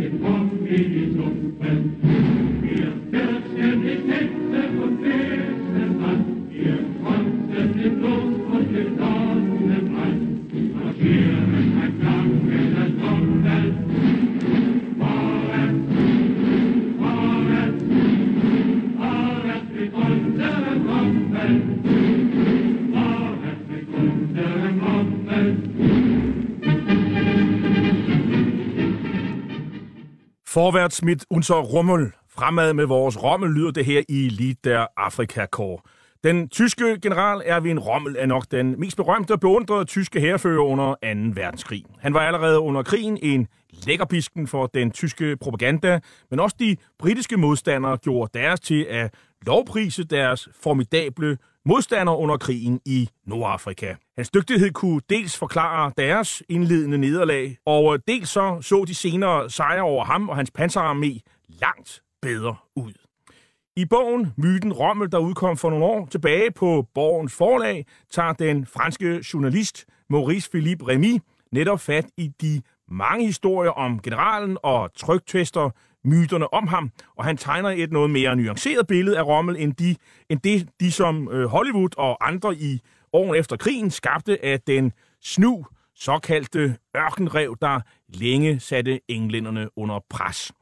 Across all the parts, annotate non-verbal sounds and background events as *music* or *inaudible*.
den Kommen, die We are werden Forvært mit unser Rummel. Fremad med vores Rommel lyder det her i lige der Afrika Kår. Den tyske general Erwin Rommel er nok den mest berømte og beundrede tyske herrefører under 2. verdenskrig. Han var allerede under krigen en lækkerbisken for den tyske propaganda, men også de britiske modstandere gjorde deres til at lovprise deres formidable modstandere under krigen i Nordafrika. Hans dygtighed kunne dels forklare deres indledende nederlag, og dels så så de senere sejre over ham og hans panserarmé langt bedre ud. I bogen Myten Rommel, der udkom for nogle år tilbage på Borgens forlag, tager den franske journalist Maurice Philippe Remy netop fat i de mange historier om generalen og trygtester myterne om ham, og han tegner et noget mere nuanceret billede af Rommel, end, de, end det, de som øh, Hollywood og andre i årene efter krigen skabte af den snu, såkaldte ørkenrev, der længe satte englænderne under pres.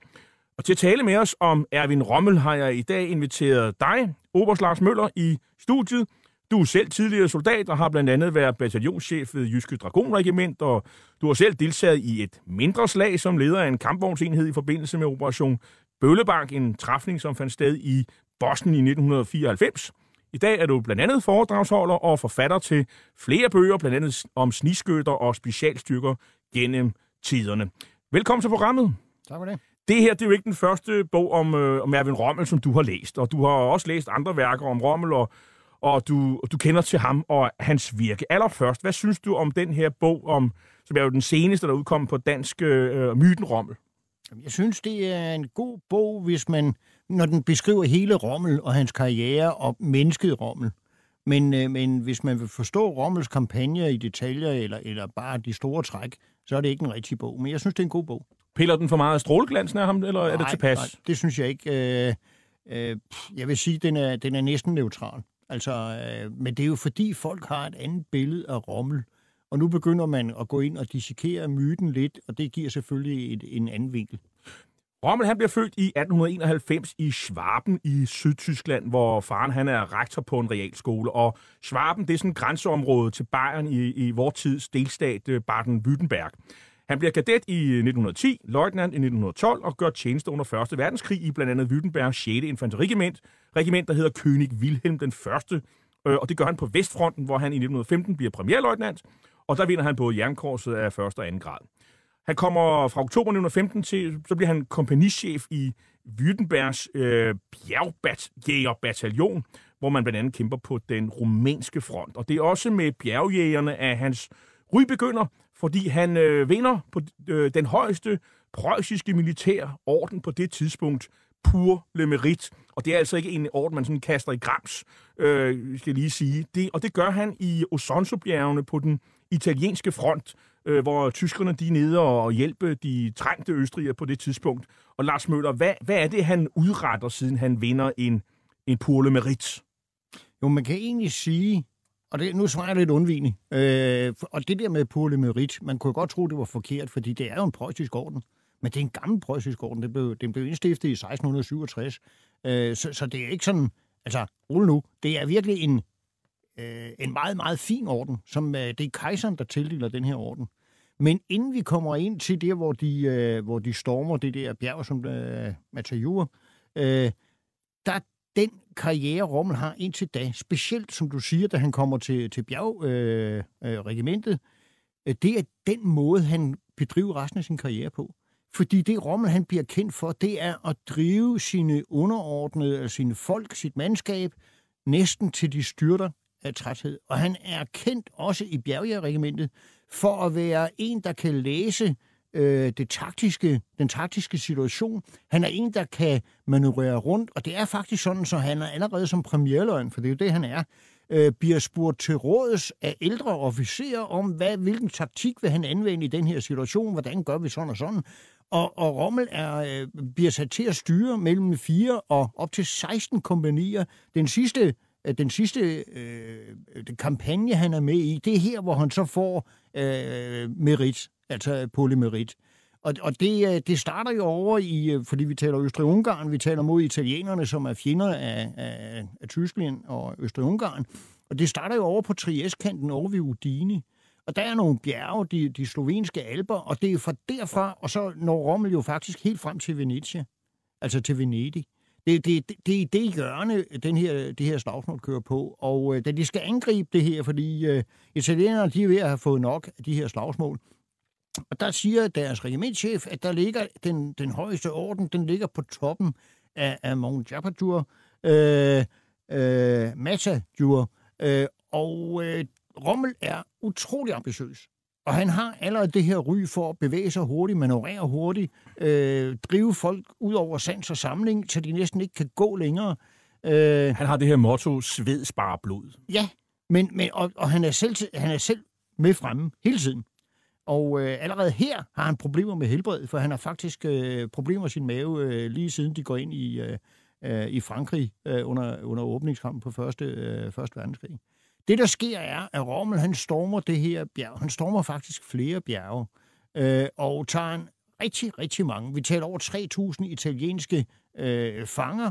Og til at tale med os om Erwin Rommel har jeg i dag inviteret dig, Obers Lars Møller, i studiet. Du er selv tidligere soldat og har blandt andet været bataljonschef ved Jyske Dragonregiment, og du har selv deltaget i et mindre slag som leder af en kampvognsenhed i forbindelse med Operation Bøllebank, en træfning, som fandt sted i Boston i 1994. I dag er du blandt andet foredragsholder og forfatter til flere bøger, blandt andet om sniskytter og specialstyrker gennem tiderne. Velkommen til programmet. Tak for det. Det her det er jo ikke den første bog om, øh, om Erwin Rommel, som du har læst, og du har også læst andre værker om Rommel, og, og du, du kender til ham og hans virke. Allerførst, hvad synes du om den her bog, om, som er jo den seneste, der udkom på dansk, øh, Myten Rommel? Jeg synes, det er en god bog, hvis man, når den beskriver hele Rommel og hans karriere og mennesket Rommel. Men, øh, men hvis man vil forstå Rommels kampagne i detaljer eller, eller bare de store træk, så er det ikke en rigtig bog. Men jeg synes, det er en god bog. Piller den for meget af stråleglansen af ham, eller nej, er det tilpas? Nej, det synes jeg ikke. Øh, øh, jeg vil sige, den er, den er næsten neutral. Altså, øh, men det er jo fordi, folk har et andet billede af Rommel. Og nu begynder man at gå ind og dissekere myten lidt, og det giver selvfølgelig et, en anden vinkel. Rommel han bliver født i 1891 i Schwaben i Sydtyskland, hvor faren han er rektor på en realskole. Og Schwaben det er sådan et grænseområde til Bayern i, i vores tids delstat øh, Baden-Württemberg. Han bliver kadet i øh, 1910, løjtnant i 1912 og gør tjeneste under 1. verdenskrig i blandt andet Württembergs 6. infanteriregiment, regiment, der hedder König Wilhelm den 1. Øh, og det gør han på Vestfronten, hvor han i 1915 bliver premierløjtnant, og der vinder han både jernkorset af 1. og 2. grad. Han kommer fra oktober 1915 til, så bliver han kompagnichef i Württembergs øh, bjergbjægerbataljon, hvor man blandt andet kæmper på den rumænske front. Og det er også med bjergjægerne, at hans Ry begynder, fordi han øh, vinder på øh, den højeste preussiske militær orden på det tidspunkt, pur le merit. Og det er altså ikke en orden, man sådan kaster i grams, øh, skal lige sige. Det, og det gør han i Osonso-bjergene på den italienske front, øh, hvor tyskerne de er nede og hjælpe de trængte østrigere på det tidspunkt. Og Lars Møller, hvad, hvad er det, han udretter, siden han vinder en, en pur le merit? Jo, man kan egentlig sige, og det, nu svarer jeg lidt undvigende, øh, og det der med polymerit, man kunne godt tro, det var forkert, fordi det er jo en preussisk orden. Men det er en gammel preussisk orden. Det blev, den blev indstiftet i 1667. Øh, så, så det er ikke sådan... Altså, rolig nu. Det er virkelig en, øh, en meget, meget fin orden. Som, øh, det er kejseren, der tildeler den her orden. Men inden vi kommer ind til der, hvor de, øh, hvor de stormer det der bjerg, som øh, Matajur, øh, der den karriere, Rommel har indtil da, specielt som du siger, da han kommer til, til bjergregimentet, øh, øh, øh, det er den måde, han bedriver resten af sin karriere på. Fordi det Rommel han bliver kendt for, det er at drive sine underordnede, sine folk, sit mandskab, næsten til de styrter af træthed. Og han er kendt også i bjergregimentet for at være en, der kan læse øh, det taktiske, den taktiske situation. Han er en, der kan manøvrere rundt, og det er faktisk sådan, så han er allerede som premierløgn, for det er jo det, han er, øh, bliver spurgt til råds af ældre officerer om, hvad, hvilken taktik vil han anvende i den her situation, hvordan gør vi sådan og sådan. Og, og Rommel er, øh, bliver sat til at styre mellem fire og op til 16 kompanier. Den sidste, øh, den sidste øh, den kampagne, han er med i, det er her, hvor han så får øh, merit, altså polymerit. Og, og det, øh, det starter jo over i, øh, fordi vi taler Østrig-Ungarn, vi taler mod italienerne, som er fjender af, af, af Tyskland og Østrig-Ungarn. Og det starter jo over på Trieste-kanten over ved Udine. Og der er nogle bjerge, de, de slovenske alber, og det er fra derfra, og så når Rommel jo faktisk helt frem til Venezia, altså til Venedig. Det, det, det, det er det hjørne, den her, det her slagsmål kører på. Og øh, da de skal angribe det her, fordi øh, italienerne de er ved at have fået nok af de her slagsmål, og der siger deres regimentchef, at der ligger den, den højeste orden, den ligger på toppen af, af Mount Japadur, øh, øh, Matadure, øh, og øh, Rommel er utrolig ambitiøs. Og han har allerede det her ry for at bevæge sig hurtigt, manøvrere hurtigt, øh, drive folk ud over sands og samling, så de næsten ikke kan gå længere. Øh, han har det her motto, sved sparer blod. Ja, men, men, og, og han, er selv, han er selv med fremme hele tiden. Og øh, allerede her har han problemer med helbredet, for han har faktisk øh, problemer med sin mave øh, lige siden de går ind i, øh, øh i Frankrig øh, under, under åbningskampen på første, øh, første verdenskrig. Det, der sker, er, at Rommel han stormer det her bjerg. Han stormer faktisk flere bjerge, øh, og tager en rigtig, rigtig mange. Vi taler over 3.000 italienske øh, fanger,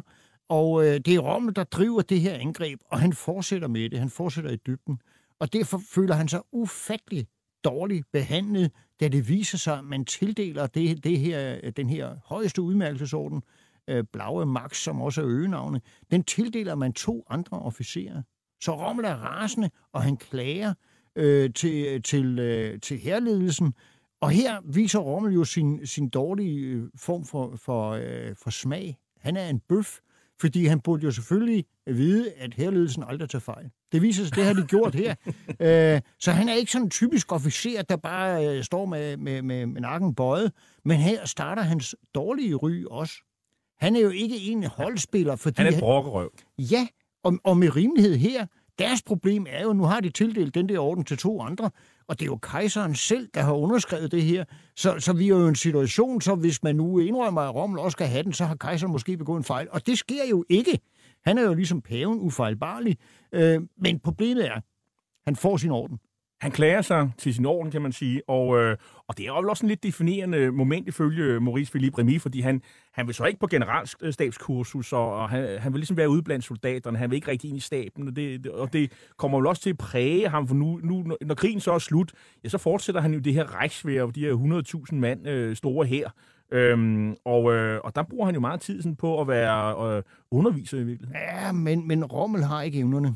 og øh, det er Rommel, der driver det her angreb, og han fortsætter med det. Han fortsætter i dybden. Og derfor føler han sig ufattelig dårligt behandlet, da det viser sig, at man tildeler det, det her, den her højeste udmærkelsesorden, øh, Blaue Max, som også er øgenavne, den tildeler man to andre officerer. Så Rommel er rasende, og han klager øh, til, til, øh, til herledelsen. Og her viser Rommel jo sin, sin dårlige øh, form for, for, øh, for smag. Han er en bøf, fordi han burde jo selvfølgelig vide, at herledelsen aldrig tager fejl. Det viser sig, det har de gjort her. *laughs* øh, så han er ikke sådan en typisk officer, der bare øh, står med, med, med, med nakken bøjet, men her starter hans dårlige ry også. Han er jo ikke en holdspiller, fordi... Han er brokkerøv. Ja, og, og med rimelighed her, deres problem er jo, nu har de tildelt den der orden til to andre, og det er jo kejseren selv, der har underskrevet det her. Så, så vi er jo i en situation, så hvis man nu indrømmer, at Rommel også skal have den, så har kejseren måske begået en fejl. Og det sker jo ikke. Han er jo ligesom paven ufejlbarlig. Øh, men problemet er, han får sin orden. Han klager sig til sin orden, kan man sige, og, øh, og det er jo også en lidt definerende moment ifølge Maurice Philippe Remy, fordi han, han vil så ikke på generalstabskursus, og, og han, han vil ligesom være ude blandt soldaterne, han vil ikke rigtig ind i staben, og det, og det kommer jo også til at præge ham, for nu, nu når krigen så er slut, ja, så fortsætter han jo det her rejsvær, de her 100.000 mand øh, store her, Øhm, og, øh, og der bruger han jo meget tid sådan, på at være øh, underviser i virkeligheden. Ja, men, men Rommel har ikke evnerne.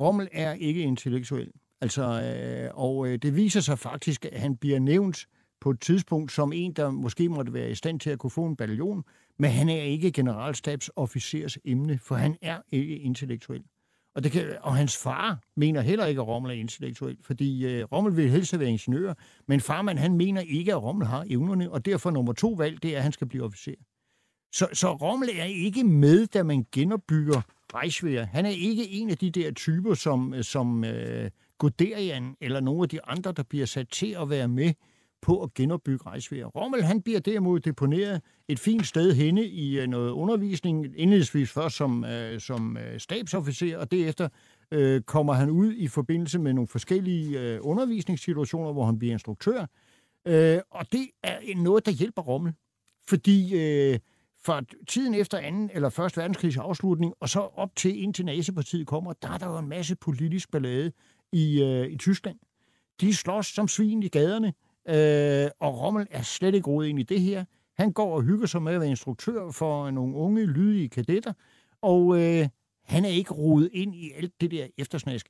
Rommel er ikke intellektuel. Altså, øh, og øh, det viser sig faktisk, at han bliver nævnt på et tidspunkt som en, der måske måtte være i stand til at kunne få en bataljon, men han er ikke generalstabsofficers emne, for han er ikke intellektuel. Og, det kan, og hans far mener heller ikke, at Rommel er intellektuel, fordi øh, Rommel vil helst være ingeniør, men farmand han mener ikke, at Rommel har evnerne, og derfor nummer to valg, det er, at han skal blive officer. Så, så Rommel er ikke med, da man genopbygger Reichswehr. Han er ikke en af de der typer, som, øh, som øh, Guderian eller nogle af de andre, der bliver sat til at være med på at genopbygge Reichswehr. Rommel han bliver derimod deponeret et fint sted henne i øh, noget undervisning, indledningsvis først som, øh, som øh, stabsofficer, og derefter øh, kommer han ud i forbindelse med nogle forskellige øh, undervisningssituationer, hvor han bliver instruktør. Øh, og det er noget, der hjælper Rommel, fordi øh, for tiden efter anden eller første verdenskrigs afslutning, og så op til indtil nazipartiet kommer, der er der jo en masse politisk ballade i, øh, i Tyskland. De slås som svin i gaderne, øh, og Rommel er slet ikke rodet ind i det her. Han går og hygger sig med at være instruktør for nogle unge, lydige kadetter, og øh, han er ikke rodet ind i alt det der eftersnask.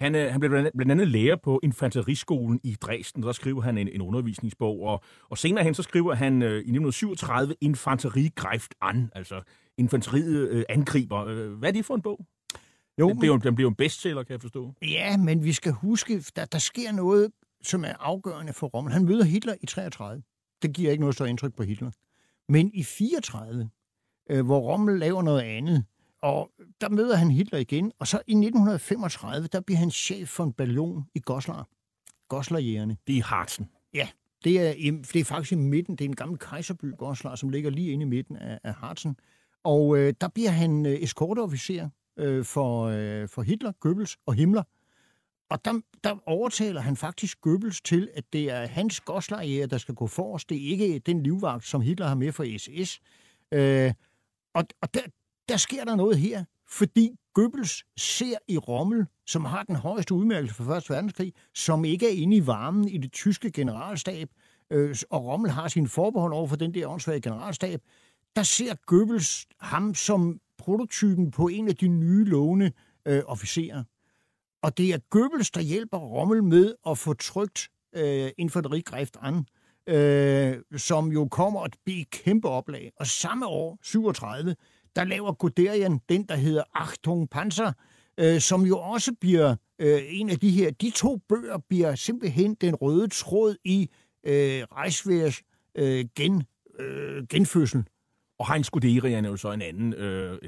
Han, øh, han blev blandt andet lærer på infanteriskolen i Dresden, der skriver han en, en undervisningsbog, og, og senere hen så skriver han øh, i 1937 Infanteri greift an, altså infanteriet øh, angriber. Øh, hvad er det for en bog? Jo, den, bliver, den bliver en bestseller, kan jeg forstå. Ja, men vi skal huske, der, der sker noget, som er afgørende for Rommel. Han møder Hitler i 33. Det giver ikke noget større indtryk på Hitler. Men i 34, øh, hvor Rommel laver noget andet, og der møder han Hitler igen, og så i 1935, der bliver han chef for en ballon i Goslar. Goslarjægerne. Det er i Harzen. Ja, det er, det er faktisk i midten. Det er en gammel kejserby, Goslar, som ligger lige inde i midten af, af Harzen. Og øh, der bliver han øh, eskorteofficer øh, for, øh, for Hitler, Goebbels og Himmler. Og der, der overtaler han faktisk Goebbels til, at det er hans godslejere, der skal gå forrest. Det er ikke den livvagt, som Hitler har med for SS. Øh, og og der, der sker der noget her, fordi Goebbels ser i Rommel, som har den højeste udmærkelse for 1. verdenskrig, som ikke er inde i varmen i det tyske generalstab, øh, og Rommel har sin forbehold over for den der åndsvage generalstab, der ser Goebbels ham som prototypen på en af de nye lovende øh, officerer. Og det er Goebbels, der hjælper Rommel med at få trygt øh, infanterigræft an, øh, som jo kommer at blive kæmpe oplag. Og samme år, 37, der laver Guderian den, der hedder Achtung Panzer, øh, som jo også bliver øh, en af de her. De to bøger bliver simpelthen den røde tråd i øh, Reichswehrs øh, gen, øh, genfødsel. Og Heinz Guderian er jo så en anden øh,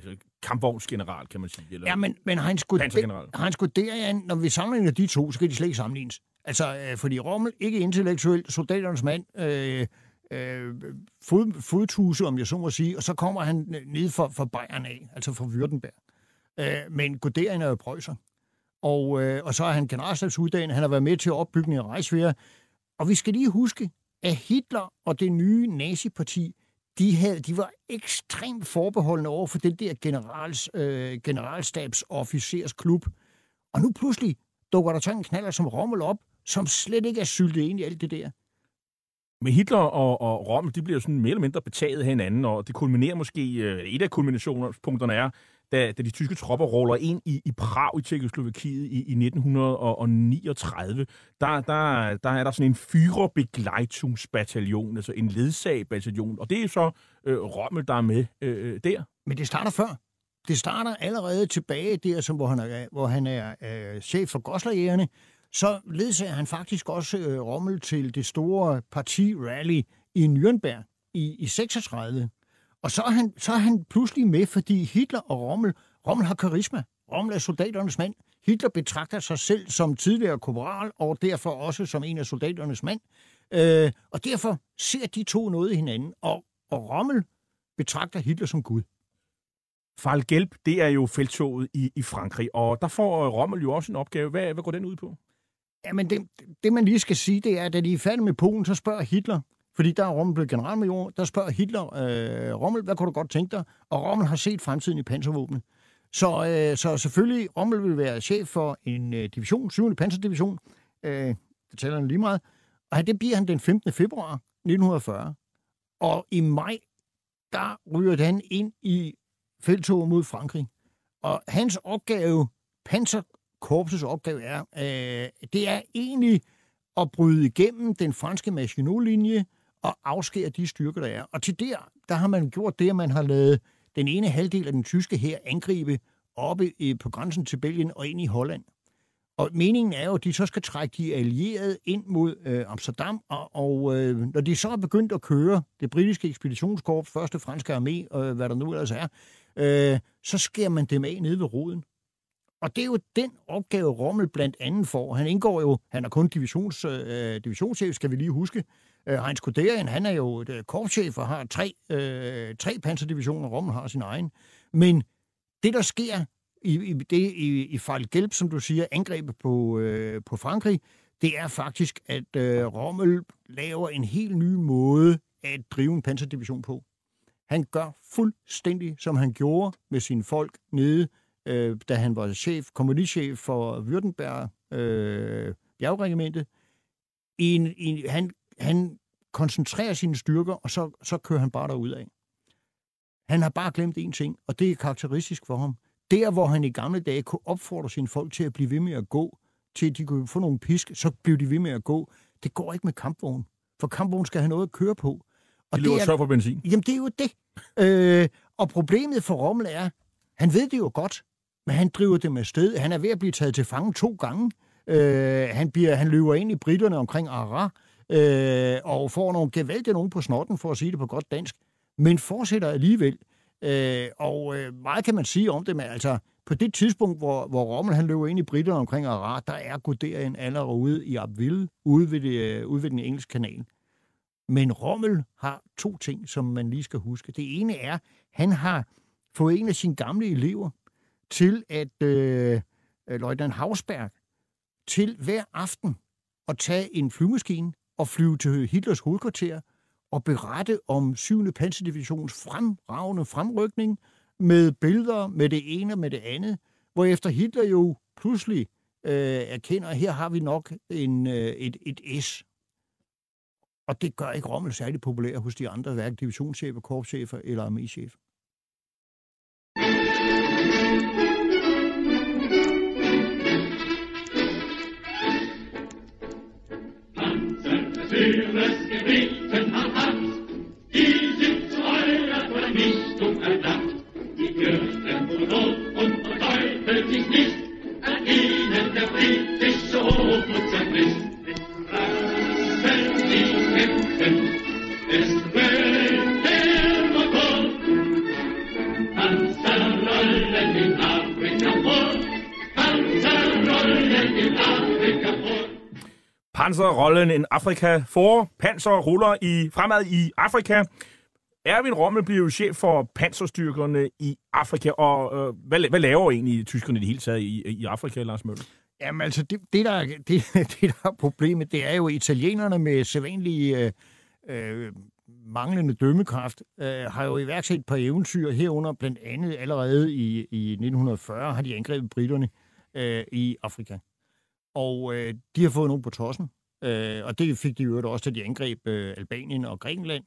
kampvognsgeneral, kan man sige. Eller ja, men, men Heinz, Guderian, Heinz Guderian, når vi sammenligner de to, så kan de slet ikke sammenlignes. Altså, øh, fordi Rommel, ikke intellektuel, soldaternes mand, øh, øh, fod, fodtuse, om jeg så må sige, og så kommer han ned for, for Bayern af, altså fra Württemberg. Øh, men Guderian er jo prøjser. Og, øh, og så er han generalstabsuddannet, han har været med til opbygningen af Reichswehr. Og vi skal lige huske, at Hitler og det nye naziparti, de, havde, de var ekstremt forbeholdende over for den der generals, øh, generalstabsofficersklub. Og nu pludselig dukker der sådan en knaller som Rommel op, som slet ikke er syltet ind i alt det der. Men Hitler og, og Rommel, de bliver sådan mere eller mindre betaget af hinanden, og det kulminerer måske, øh, et af kulminationspunkterne er, da, da de tyske tropper ruller ind i, i Prag i Tjekkoslovakiet i, i 1939, der, der, der er der sådan en Führerbegleitungsbataljon, altså en ledsagbataljon, og det er så øh, Rommel, der er med øh, der. Men det starter før. Det starter allerede tilbage der, som, hvor han er, hvor han er øh, chef for Goslerjægerne, så ledsager han faktisk også øh, Rommel til det store parti-rally i Nürnberg i, i 36. Og så er, han, så er han pludselig med, fordi Hitler og Rommel, Rommel har karisma. Rommel er soldaternes mand. Hitler betragter sig selv som tidligere korporal, og derfor også som en af soldaternes mand. Øh, og derfor ser de to noget i hinanden, og, og Rommel betragter Hitler som Gud. Fall Gelb, det er jo feltoget i, i Frankrig, og der får Rommel jo også en opgave. Hvad, hvad går den ud på? Jamen, det, det man lige skal sige, det er, at da de er færdige med Polen, så spørger Hitler, fordi der er Rommel blevet generalmajor, der spørger Hitler, øh, Rommel, hvad kunne du godt tænke dig? Og Rommel har set fremtiden i panservåbnet. Så, øh, så selvfølgelig, Rommel vil være chef for en øh, division, 7. panserdivision. Øh, det tæller han lige meget. Og det bliver han den 15. februar 1940. Og i maj, der ryger han ind i feltoget mod Frankrig. Og hans opgave, panserkorpsets opgave er, øh, det er egentlig at bryde igennem den franske Maginot-linje og afskære de styrker, der er. Og til der, der har man gjort det, at man har lavet den ene halvdel af den tyske her angribe oppe i, på grænsen til Belgien og ind i Holland. Og meningen er jo, at de så skal trække de allierede ind mod øh, Amsterdam, og, og øh, når de så er begyndt at køre det britiske ekspeditionskorps, første franske armé, og hvad der nu ellers er, øh, så skærer man dem af nede ved roden. Og det er jo den opgave, Rommel blandt andet får. Han indgår jo, han er kun divisions, øh, divisionschef, skal vi lige huske. Øh, Heinz Guderian, han er jo et øh, korpschef og har tre, øh, tre panserdivisioner, Rommel har sin egen. Men det, der sker i, i, det, i, i Fejl Gelb, som du siger, angrebet på, øh, på Frankrig, det er faktisk, at øh, Rommel laver en helt ny måde at drive en panserdivision på. Han gør fuldstændig, som han gjorde med sine folk nede, øh, da han var chef, kompagnichef for Württemberg øh, bjergregimentet. En, en, han, han koncentrerer sine styrker, og så, så kører han bare af. Han har bare glemt én ting, og det er karakteristisk for ham. Der, hvor han i gamle dage kunne opfordre sine folk til at blive ved med at gå, til at de kunne få nogle pisk, så blev de ved med at gå. Det går ikke med kampvogn, for kampvogn skal have noget at køre på. Og de det er, for benzin. Jamen, det er jo det. Øh, og problemet for Rommel er, han ved det jo godt, men han driver det med sted. Han er ved at blive taget til fange to gange. Øh, han, bliver, han løber ind i britterne omkring Arras, øh, og får nogle gevaldige nogen på snotten, for at sige det på godt dansk, men fortsætter alligevel. Øh, og øh, meget kan man sige om det, men altså på det tidspunkt, hvor, hvor Rommel han løber ind i britterne omkring Arras, der er Guderian allerede ude i Abville, ude ved, det, øh, ude ved den engelske kanal. Men Rommel har to ting, som man lige skal huske. Det ene er, han har fået en af sine gamle elever til at øh, Løjtnant Hausberg til hver aften at tage en flyvemaskine og flyve til Hitlers hovedkvarter og berette om 7. Panserdivisions fremragende fremrykning med billeder med det ene og med det andet, hvor efter Hitler jo pludselig øh, erkender, at her har vi nok en, øh, et, et S. Og det gør ikke Rommel særlig populær hos de andre, hverken divisionschefer, korpschefer eller arméchefer. Rollen en Afrika for panser ruller i fremad i Afrika. Erwin Rommel bliver jo chef for panserstyrkerne i Afrika, og øh, hvad, hvad laver egentlig tyskerne i det hele taget i, i Afrika, Lars Møller? Jamen altså, det, det, der, *laughs* det, det der er problemet, det er jo italienerne med sædvanlige øh, øh, manglende dømmekraft, øh, har jo iværksat et par eventyr herunder, blandt andet allerede i, i 1940 har de angrebet britterne øh, i Afrika. Og øh, de har fået nogen på tossen, øh, og det fik de jo også, da de angreb øh, Albanien og Grækenland.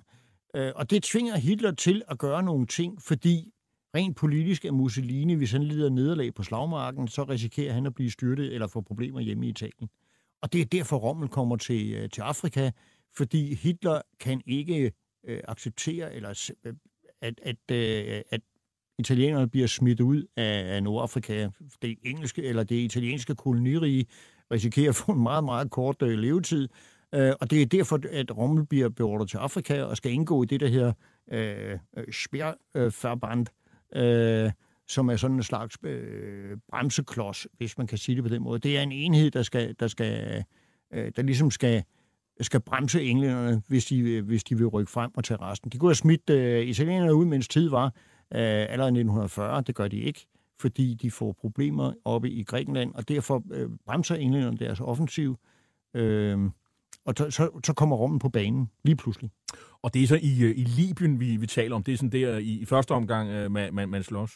Øh, og det tvinger Hitler til at gøre nogle ting, fordi rent politisk er Mussolini, hvis han lider nederlag på slagmarken, så risikerer han at blive styrtet eller få problemer hjemme i Italien. Og det er derfor Rommel kommer til, øh, til Afrika, fordi Hitler kan ikke øh, acceptere, eller øh, at, at, øh, at italienerne bliver smidt ud af, af Nordafrika. Det engelske eller det italienske kolonirige risikerer at få en meget, meget kort øh, levetid. Øh, og det er derfor, at Rommel bliver beordret til Afrika og skal indgå i det, der hedder øh, øh Speerverband, øh, som er sådan en slags øh, bremseklods, hvis man kan sige det på den måde. Det er en enhed, der skal, der skal, øh, der ligesom skal skal bremse englænderne, hvis de, øh, hvis de vil rykke frem og tage resten. De kunne have smidt øh, italienerne ud, mens tid var, øh, allerede 1940. Det gør de ikke fordi de får problemer oppe i Grækenland, og derfor øh, bremser englænderne deres offensiv, øh, og så, så kommer Rommen på banen lige pludselig. Og det er så i, øh, i Libyen, vi, vi taler om. Det er sådan der i, i første omgang, øh, man, man, man slås.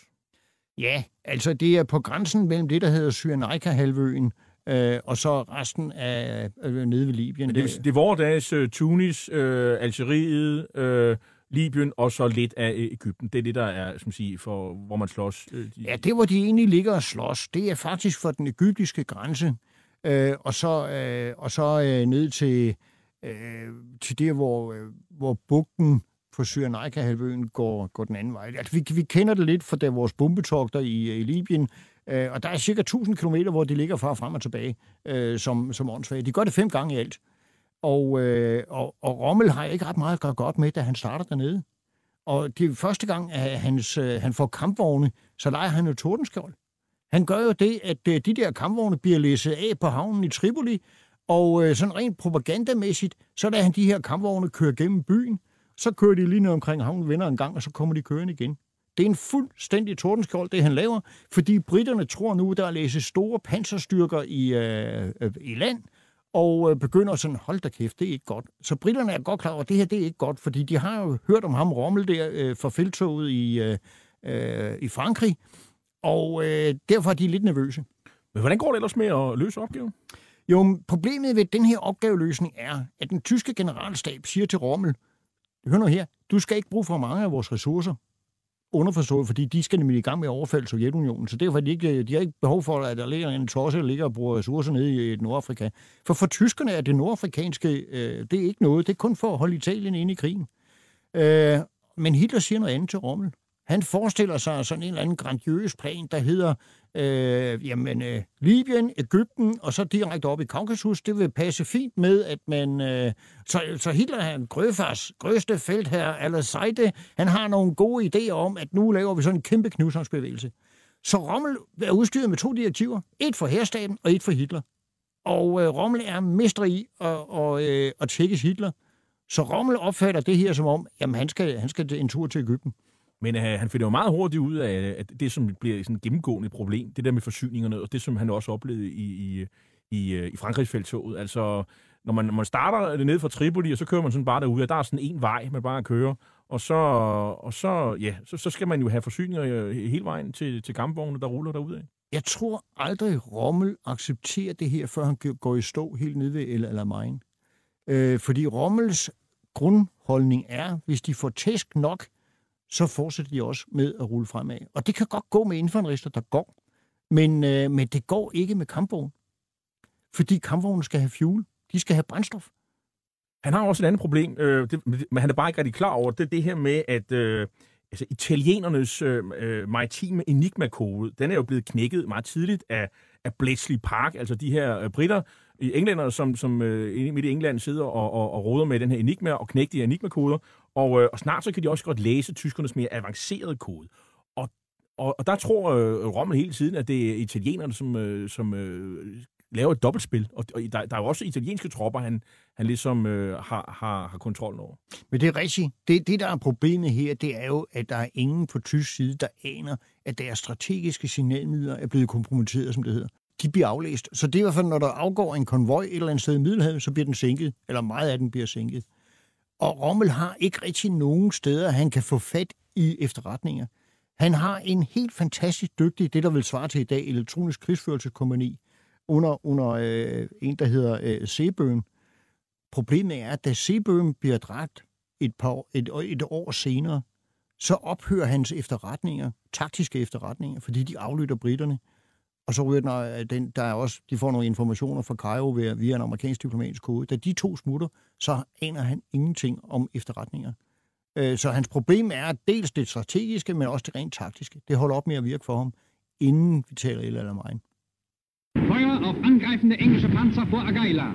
Ja, altså det er på grænsen mellem det, der hedder Cyrenaica-halvøen, øh, og så resten af øh, nede ved Libyen. Det, det er vores dages uh, Tunis, øh, Algeriet, øh, Libyen og så lidt af øh, Ægypten. Det er det, der er, som sige, for, hvor man slås. Øh, ja, det hvor de egentlig ligger og slås, det er faktisk for den ægyptiske grænse, øh, og så, øh, og så øh, ned til, øh, til der, hvor, øh, hvor bugten på Syrenaika-halvøen går, går den anden vej. Altså, vi, vi kender det lidt fra der vores bombetogter i, øh, i Libyen, øh, og der er cirka 1000 km, hvor de ligger fra frem og tilbage øh, som, som åndssvage. De gør det fem gange i alt. Og, øh, og, og Rommel har ikke ret meget at gøre godt med, da han starter dernede. Og det er første gang, at hans, øh, han får kampvogne, så leger han jo tordenskjold. Han gør jo det, at øh, de der kampvogne bliver læsset af på havnen i Tripoli, og øh, sådan rent propagandamæssigt, så lader han de her kampvogne køre gennem byen, så kører de lige ned omkring havnen, vender en gang, og så kommer de kørende igen. Det er en fuldstændig tordenskjold, det han laver, fordi britterne tror nu, der er læse store panserstyrker i, øh, øh, i land, og øh, begynder sådan, hold da kæft, det er ikke godt. Så britterne er godt klar over, at det her det er ikke godt, fordi de har jo hørt om ham Rommel der øh, for feltoget i, øh, øh, i Frankrig, og øh, derfor er de lidt nervøse. Men hvordan går det ellers med at løse opgaven? Jo, problemet ved den her opgaveløsning er, at den tyske generalstab siger til Rommel, hør nu her, du skal ikke bruge for mange af vores ressourcer. Underforstået, fordi de skal nemlig i gang med at overfalde Sovjetunionen, så derfor de ikke, de har ikke behov for, at der ligger en tosse, der ligger og bruger ressourcer nede i Nordafrika. For for tyskerne er det nordafrikanske, øh, det er ikke noget, det er kun for at holde Italien inde i krigen. Øh, men Hitler siger noget andet til Rommel. Han forestiller sig sådan en eller anden grandiøs plan, der hedder øh, jamen, øh, Libyen, Ægypten og så direkte op i Kaukasus. Det vil passe fint med, at man... Øh, så, så Hitler han, en grøfars, grøste feltherre, eller Seide, han har nogle gode idéer om, at nu laver vi sådan en kæmpe knusomsbevægelse. Så Rommel er udstyret med to direktiver. Et for herstaten og et for Hitler. Og øh, Rommel er mester i at, og, øh, at tjekke Hitler. Så Rommel opfatter det her som om, jamen han skal, han skal en tur til Ægypten. Men øh, han finder jo meget hurtigt ud af, øh, at det, som bliver sådan et gennemgående problem, det der med forsyningerne, og det, som han også oplevede i, i, i, øh, i Frankrigsfeltoget. Altså, når man, når man starter ned fra Tripoli, og så kører man sådan bare derude, og der er sådan en vej, man bare kører, og så, og så, ja, så, så skal man jo have forsyninger øh, hele vejen til, til kampvognene, der ruller derudad. Jeg tror aldrig, Rommel accepterer det her, før han går i stå helt nede ved El Alamein. Øh, fordi Rommels grundholdning er, hvis de får tæsk nok, så fortsætter de også med at rulle fremad. Og det kan godt gå med infanterister, der går, men, øh, men det går ikke med kampvognen. Fordi kampvognen skal have fuel. De skal have brændstof. Han har også et andet problem, øh, det, men han er bare ikke rigtig klar over, det er det her med, at øh, altså, italienernes øh, øh maritime enigma-kode, den er jo blevet knækket meget tidligt af, af Bletchley Park, altså de her øh, britter, englænder, som, som øh, midt i England sidder og, og, og råder med den her enigma og knækker de her enigma-koder, og, øh, og snart så kan de også godt læse tyskernes mere avancerede kode. Og, og, og der tror øh, Rommel hele tiden, at det er italienerne, som, øh, som øh, laver et dobbeltspil. Og, og der, der er jo også italienske tropper, han, han ligesom øh, har, har, har kontrol over. Men det er rigtigt. Det, det, der er problemet her, det er jo, at der er ingen på tysk side, der aner, at deres strategiske signalmidler er blevet kompromitteret, som det hedder. De bliver aflæst. Så det er i hvert fald, når der afgår en konvoj et eller andet sted i Middelhavet, så bliver den sænket, eller meget af den bliver sænket. Og Rommel har ikke rigtig nogen steder, han kan få fat i efterretninger. Han har en helt fantastisk dygtig, det der vil svare til i dag, elektronisk krigsførelseskompani, under, under øh, en, der hedder øh, Sebøen. Problemet er, at da Sebøen bliver dræbt et, par, et, et år senere, så ophører hans efterretninger, taktiske efterretninger, fordi de aflytter britterne. Og så ryger den, og øh, den, der er også, de får nogle informationer fra Cairo via, via en amerikansk diplomatisk kode. Da de to smutter, så aner han ingenting om efterretninger. Øh, så hans problem er dels det strategiske, men også det rent taktiske. Det holder op med at virke for ham, inden vi taler el eller mig. Feuer auf angreifende englische Panzer vor Agaila.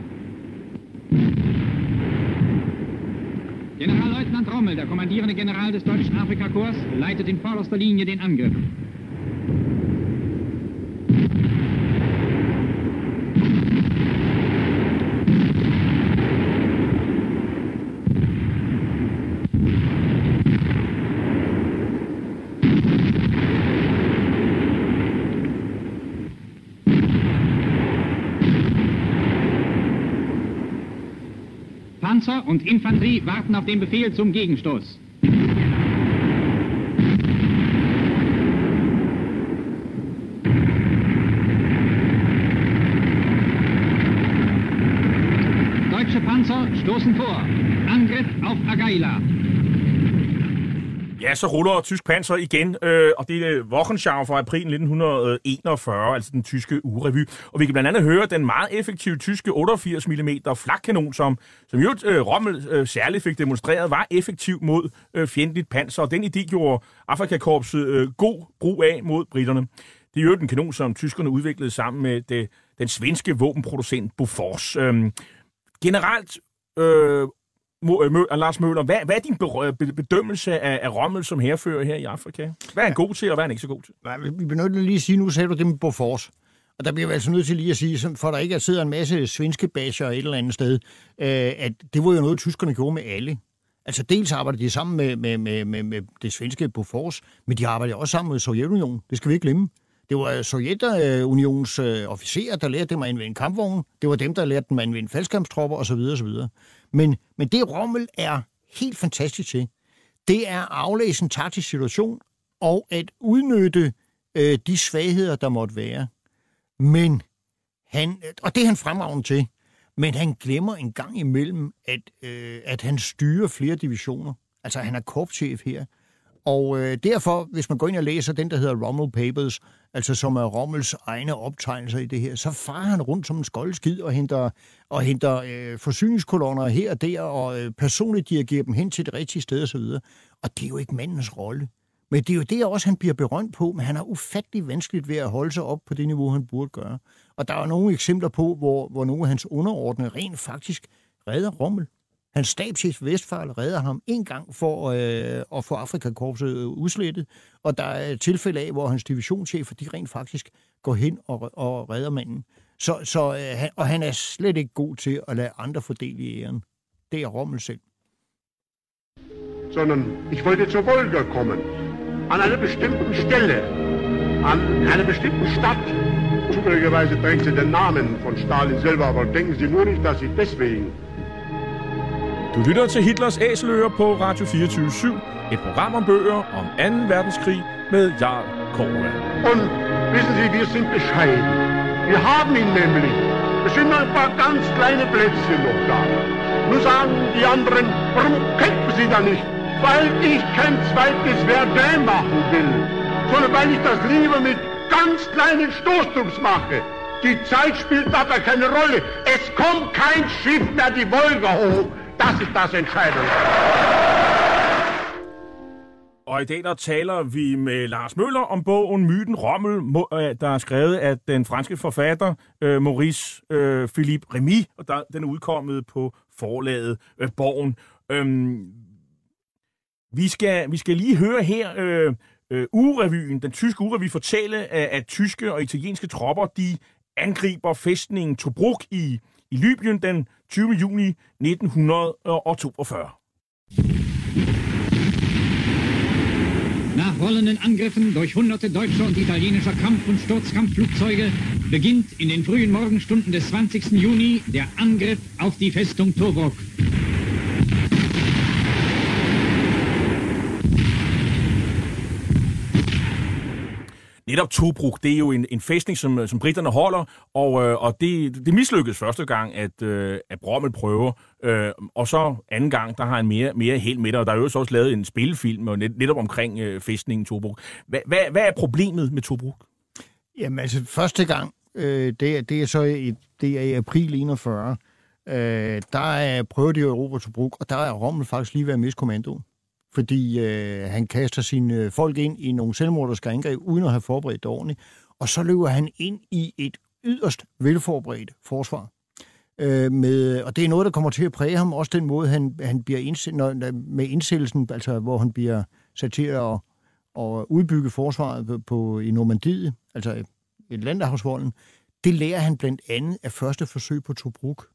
Generalleutnant Rommel, der kommandierende General des deutschen Afrikakorps, leitet in vorderster Linie den Angriff. Panzer und Infanterie warten auf den Befehl zum Gegenstoß. Deutsche Panzer stoßen vor. Angriff auf Agaila. Ja, så ruller tysk panser igen, øh, og det er øh, Wochenschau fra april 1941, altså den tyske urevy. Og vi kan blandt andet høre den meget effektive tyske 88 mm flakkanon, som, som jo øh, Rommel øh, særligt fik demonstreret, var effektiv mod øh, fjendtligt panser. Og den idé gjorde Afrikakorpset øh, god brug af mod britterne. Det er jo en kanon, som tyskerne udviklede sammen med det, den svenske våbenproducent Bofors. Øhm, generelt øh, Mø, Lars Møller, hvad, hvad er din bedømmelse af, af Rommel som herfører her i Afrika? Hvad er han god til, og hvad er han ikke så god til? Nej, vi bliver nødt til lige at sige, nu sagde du det med Bofors. Og der bliver vi altså nødt til lige at sige, for der ikke sidder en masse svenske basher et eller andet sted, øh, at det var jo noget, tyskerne gjorde med alle. Altså dels arbejder de sammen med, med, med, med, med det svenske Bofors, men de arbejder også sammen med Sovjetunionen. Det skal vi ikke glemme. Det var Sovjetunions øh, officerer, der lærte dem at anvende kampvogne. Det var dem, der lærte dem at anvende faldskærmstropper osv. osv. Men, men det Rommel er helt fantastisk til, det er at aflæse en taktisk situation og at udnytte øh, de svagheder, der måtte være. Men han, og det er han fremragende til, men han glemmer en gang imellem, at, øh, at han styrer flere divisioner. Altså, han er korpschef her. Og øh, derfor, hvis man går ind og læser den, der hedder Rommel Papers, altså som er Rommels egne optegnelser i det her, så farer han rundt som en skoldskid og henter, og henter øh, forsyningskolonner her og der, og øh, personligt dirigerer dem hen til det rigtige sted osv. Og det er jo ikke mandens rolle. Men det er jo det også, han bliver berømt på, men han har ufattelig vanskeligt ved at holde sig op på det niveau, han burde gøre. Og der er nogle eksempler på, hvor, hvor nogle af hans underordnede rent faktisk redder Rommel. Hans stabschef Vestfald redder ham en gang for øh, at få Afrikakorpset øh, udslettet, og der er et tilfælde af, hvor hans divisionschef, de rent faktisk går hen og, og redder manden. Så, så, øh, og han er slet ikke god til at lade andre fordele i æren. Det er Rommel selv. Sondern ich wollte zur Wolga kommen. An einer bestimmten Stelle. An einer bestimmten Stadt. Zufälligerweise trägt sie den Namen von Stalin selber, aber denken Sie nur nicht, dass ich deswegen Du lytter til Hitlers Æseløer på Radio 24 Et program om bøger om 2. verdenskrig med Jarl Korva. Und wissen Sie, wir sind bescheiden. Wir haben ihn nämlich. Es sind ein paar ganz kleine Plätzchen noch da. Nun sagen die anderen, warum kämpfen Sie da nicht? Weil ich kein zweites Verdun machen will, sondern weil ich das lieber mit ganz kleinen Stoßdrucks mache. Die Zeit spielt dabei keine Rolle. Es kommt kein Schiff mehr die Wolga hoch. Das ist das Entscheidende. Og i dag der taler vi med Lars Møller om bogen Myten Rommel, øh, der er skrevet af den franske forfatter øh, Maurice øh, Philippe Remy, og der, den er udkommet på forlaget øh, Borgen. Øhm, vi, skal, vi skal lige høre her øh, øh, urevyen, den tyske urevy, fortælle, at, at tyske og italienske tropper, de angriber fæstningen Tobruk i, i Libyen den 20. juni 1942. Nach rollenden Angriffen durch hunderte deutscher und italienischer Kampf- und Sturzkampfflugzeuge beginnt in den frühen Morgenstunden des 20. Juni der Angriff auf die Festung Tobruk. Netop Tobruk, det er jo en, en fæstning, som, som britterne holder, og, øh, og det, det mislykkedes første gang, at, øh, at Brommel prøver, øh, og så anden gang, der har han mere, mere held med det, og der er jo også lavet en spillefilm og net, netop omkring øh, fæstningen Tobruk. Hvad, hvad, hvad er problemet med Tobruk? Jamen altså, første gang, øh, det, er, det er så i, det er i april 41, øh, der er, prøver de at Tobruk, og der er Rommel faktisk lige ved at miste kommandoen fordi øh, han kaster sine folk ind i nogle selvmorderske angreb, uden at have forberedt det ordentligt. Og så løber han ind i et yderst velforberedt forsvar. Øh, med, og det er noget, der kommer til at præge ham, også den måde, han, han bliver indsæt, når, med indsættelsen, altså hvor han bliver sat til at, at udbygge forsvaret på, på, i Normandiet, altså et landehavsvolden. Det lærer han blandt andet af første forsøg på Tobruk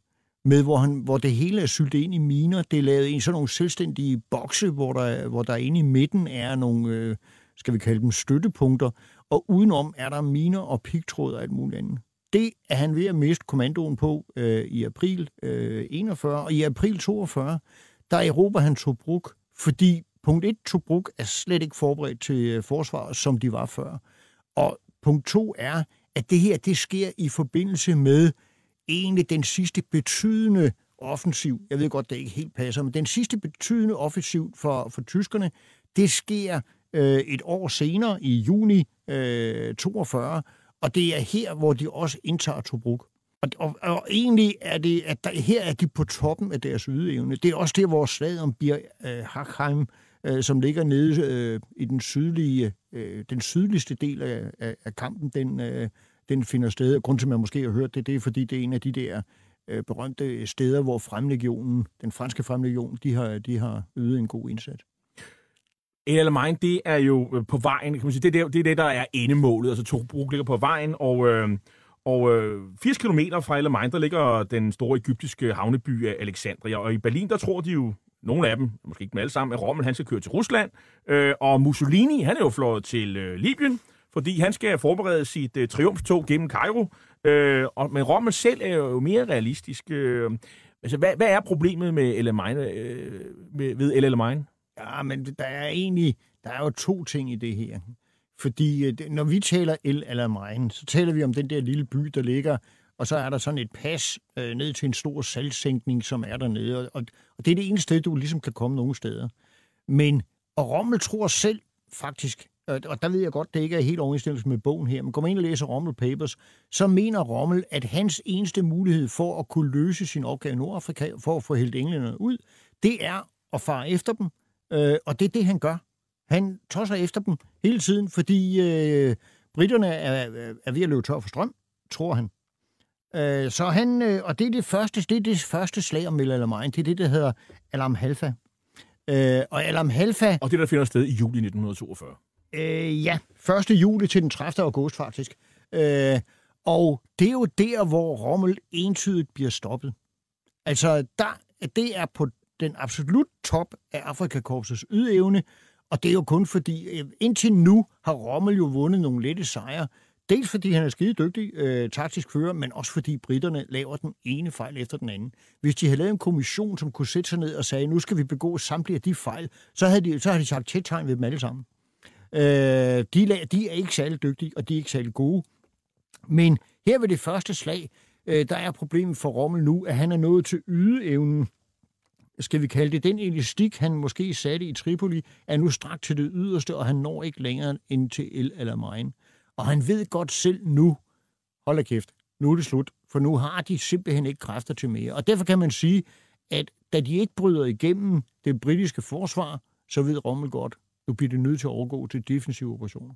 med, hvor, han, hvor det hele er syltet ind i miner. Det er lavet i sådan nogle selvstændige bokse, hvor der, hvor der inde i midten er nogle, øh, skal vi kalde dem, støttepunkter, og udenom er der miner og pigtråd og alt muligt andet. Det er han ved at miste kommandoen på øh, i april øh, 41, og i april 42, der erobrer han Tobruk, fordi punkt 1, Tobruk er slet ikke forberedt til øh, forsvaret, forsvar, som de var før. Og punkt 2 er, at det her, det sker i forbindelse med egentlig den sidste betydende offensiv, jeg ved godt, det ikke helt passer, men den sidste betydende offensiv for, for tyskerne, Det sker øh, et år senere, i juni øh, 42, og det er her, hvor de også indtager Tobruk. Og, og, og egentlig er det, at der, her er de på toppen af deres ydeevne. Det er også der, hvor slaget om Bir øh, Hakheim, øh, som ligger nede øh, i den sydlige, øh, den sydligste del af, af, af kampen, den, øh, den finder sted. Og grunden til, at man måske har hørt det, det er, fordi det er en af de der øh, berømte steder, hvor Fremlegionen, den franske Fremlegion, de har, de har ydet en god indsats. El Alamein, det er jo øh, på vejen, kan man sige, det er det, det, er det der er endemålet. Altså Tobruk ligger på vejen, og, øh, og øh, 80 km fra El Alamein, der ligger den store egyptiske havneby af Alexandria. Og i Berlin, der tror de jo, nogle af dem, måske ikke dem alle sammen, at Rommel han skal køre til Rusland. Øh, og Mussolini, han er jo flået til øh, Libyen, fordi han skal forberede sit øh, triumftog gennem Cairo. Øh, og, men Rommel selv er jo mere realistisk. Øh, altså, hvad, hvad er problemet med El Alamein, øh, med, ved El Alamein? Ja, men der er egentlig der er jo to ting i det her. Fordi øh, når vi taler El Alamein, så taler vi om den der lille by, der ligger, og så er der sådan et pas øh, ned til en stor salgsænkning, som er dernede. Og, og det er det eneste sted, du ligesom kan komme nogen steder. Men, og Rommel tror selv faktisk, og der ved jeg godt, det ikke er helt overensstemmelse med bogen her, men går man ind og læser Rommel Papers, så mener Rommel, at hans eneste mulighed for at kunne løse sin opgave i Nordafrika, for at få helt englænderne ud, det er at fare efter dem, øh, og det er det, han gør. Han tosser efter dem hele tiden, fordi øh, britterne er, er ved at løbe tør for strøm, tror han. Øh, så han, øh, og det er det første, det er det første slag om El Alamein, det er det, der hedder Alam Halfa. Øh, og Alam Halfa, Og det, der finder sted i juli 1942. Øh, ja, 1. juli til den 30. august faktisk. Øh, og det er jo der, hvor Rommel entydigt bliver stoppet. Altså, der, det er på den absolut top af Afrikakorpsets ydeevne, og det er jo kun fordi, øh, indtil nu har Rommel jo vundet nogle lette sejre. Dels fordi han er skide dygtig øh, taktisk fører, men også fordi britterne laver den ene fejl efter den anden. Hvis de havde lavet en kommission, som kunne sætte sig ned og sige, nu skal vi begå samtlige af de fejl, så havde de, så havde de sagt tæt tegn ved dem alle sammen. Øh, de, de er ikke særlig dygtige, og de er ikke særlig gode. Men her ved det første slag, øh, der er problemet for Rommel nu, at han er nået til ydeevnen. Skal vi kalde det den elastik, han måske satte i Tripoli, er nu strakt til det yderste, og han når ikke længere end til El Alamein. Og han ved godt selv nu, hold da kæft, nu er det slut, for nu har de simpelthen ikke kræfter til mere. Og derfor kan man sige, at da de ikke bryder igennem det britiske forsvar, så ved Rommel godt, nu bliver det nødt til at overgå til defensive operationer.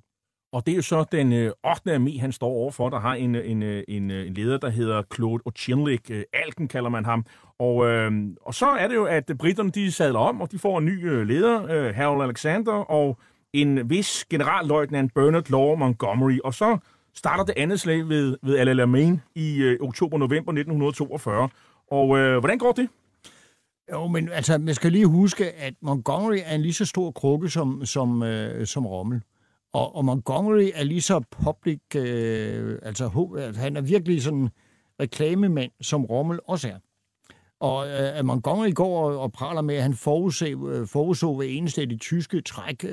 Og det er jo så den øh, 8. armé, han står overfor, der har en, øh, en, øh, en, øh, en leder, der hedder Claude O'Chinlik. Øh, Alken kalder man ham. Og, øh, og så er det jo, at britterne de sadler om, og de får en ny øh, leder, øh, Harold Alexander, og en vis generalløjtnant Bernard Law Montgomery. Og så starter det andet slag ved, ved Al Alamein i øh, oktober-november 1942. Og øh, hvordan går det? Jo, men altså, man skal lige huske, at Montgomery er en lige så stor krukke som, som, øh, som Rommel. Og, og Montgomery er lige så public, øh, altså altså, han er virkelig sådan reklamemand, som Rommel også er. Og øh, at Montgomery går og, og praler med, at han forudse, øh, forudså ved eneste af de tyske træk. Øh,